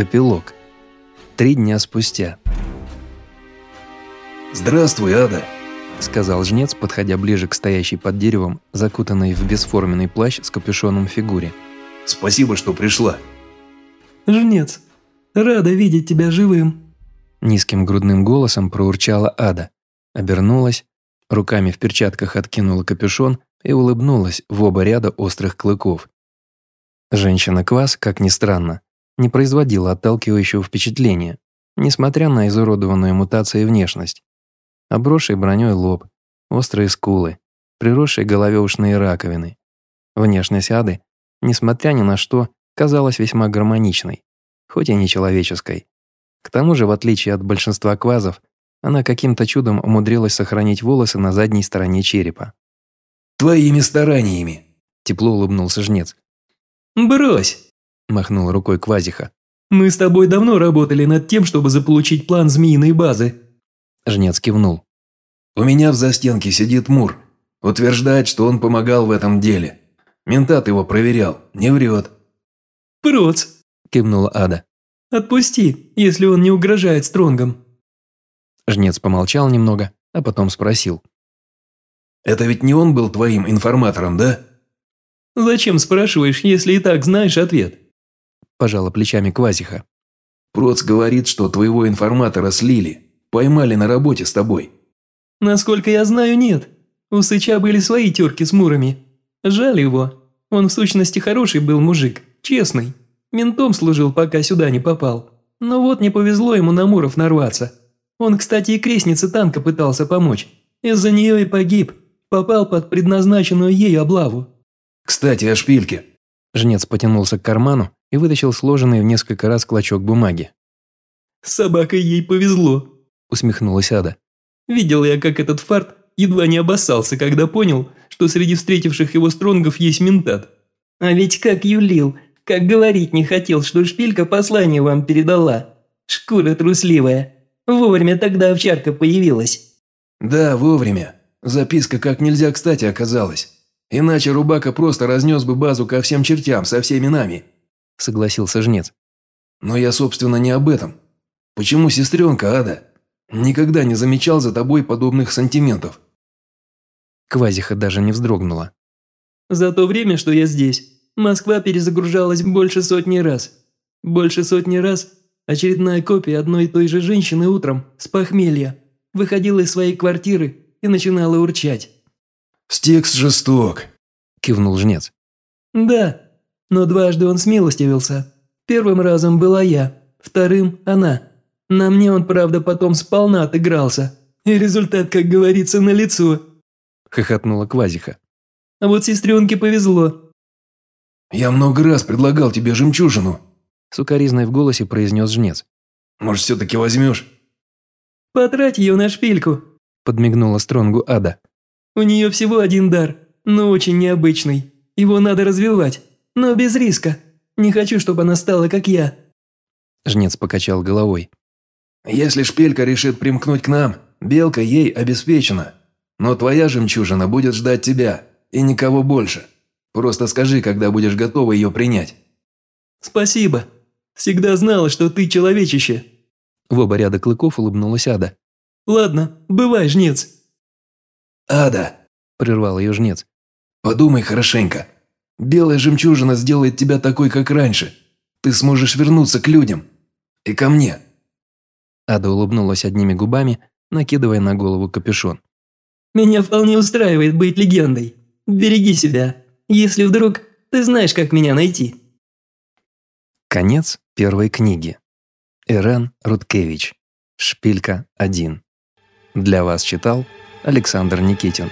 Эпилог. Три дня спустя. «Здравствуй, Ада!» – сказал жнец, подходя ближе к стоящей под деревом, закутанной в бесформенный плащ с капюшоном фигуре. «Спасибо, что пришла!» «Жнец, рада видеть тебя живым!» Низким грудным голосом проурчала Ада, обернулась, руками в перчатках откинула капюшон и улыбнулась в оба ряда острых клыков. Женщина-квас, как ни странно, не производила отталкивающего впечатления, несмотря на изуродованную мутацией внешность. Обросший броней лоб, острые скулы, приросшие голове ушные раковины. Внешность Ады, несмотря ни на что, казалась весьма гармоничной, хоть и нечеловеческой. К тому же, в отличие от большинства квазов, она каким-то чудом умудрилась сохранить волосы на задней стороне черепа. «Твоими стараниями!» – тепло улыбнулся жнец. «Брось!» – махнул рукой Квазиха. «Мы с тобой давно работали над тем, чтобы заполучить план змеиной базы». Жнец кивнул. «У меня в застенке сидит Мур. Утверждает, что он помогал в этом деле. Ментат его проверял, не врет». «Проц!» – кивнула Ада. «Отпусти, если он не угрожает Стронгам». Жнец помолчал немного, а потом спросил. «Это ведь не он был твоим информатором, да?» «Зачем спрашиваешь, если и так знаешь ответ?» Пожала плечами Квазиха. «Проц говорит, что твоего информатора слили. Поймали на работе с тобой». «Насколько я знаю, нет. У Сыча были свои терки с Мурами. Жаль его. Он в сущности хороший был мужик, честный. Ментом служил, пока сюда не попал. Но вот не повезло ему на Муров нарваться. Он, кстати, и крестнице танка пытался помочь. Из-за нее и погиб. Попал под предназначенную ей облаву. «Кстати, о шпильке». Жнец потянулся к карману и вытащил сложенный в несколько раз клочок бумаги. «С собакой ей повезло», – усмехнулась Ада. «Видел я, как этот фарт едва не обоссался, когда понял, что среди встретивших его стронгов есть ментат. А ведь как юлил, как говорить не хотел, что шпилька послание вам передала. Шкура трусливая. Вовремя тогда овчарка появилась». «Да, вовремя. Записка как нельзя кстати оказалась. Иначе Рубака просто разнес бы базу ко всем чертям, со всеми нами», – согласился Жнец. «Но я, собственно, не об этом. Почему сестренка, Ада? Никогда не замечал за тобой подобных сантиментов». Квазиха даже не вздрогнула. «За то время, что я здесь, Москва перезагружалась больше сотни раз. Больше сотни раз очередная копия одной и той же женщины утром, с похмелья, выходила из своей квартиры и начинала урчать. «Стикс жесток», – кивнул жнец. «Да, но дважды он смилостивился. Первым разом была я, вторым – она. На мне он, правда, потом сполна отыгрался. И результат, как говорится, налицо», – хохотнула Квазиха. «А вот сестренке повезло». «Я много раз предлагал тебе жемчужину», – сукоризной в голосе произнес жнец. «Может, все-таки возьмешь?» «Потрать ее на шпильку», – подмигнула Стронгу Ада. У нее всего один дар, но очень необычный. Его надо развивать, но без риска. Не хочу, чтобы она стала как я». Жнец покачал головой. «Если шпилька решит примкнуть к нам, белка ей обеспечена. Но твоя жемчужина будет ждать тебя, и никого больше. Просто скажи, когда будешь готова ее принять». «Спасибо. Всегда знала, что ты человечище». В оба ряда клыков улыбнулась Ада. «Ладно, бывай, жнец». «Ада!» – прервал ее жнец. «Подумай хорошенько. Белая жемчужина сделает тебя такой, как раньше. Ты сможешь вернуться к людям. И ко мне». Ада улыбнулась одними губами, накидывая на голову капюшон. «Меня вполне устраивает быть легендой. Береги себя, если вдруг ты знаешь, как меня найти». Конец первой книги. Ирен Рудкевич. Шпилька 1. Для вас читал Александр Никитин.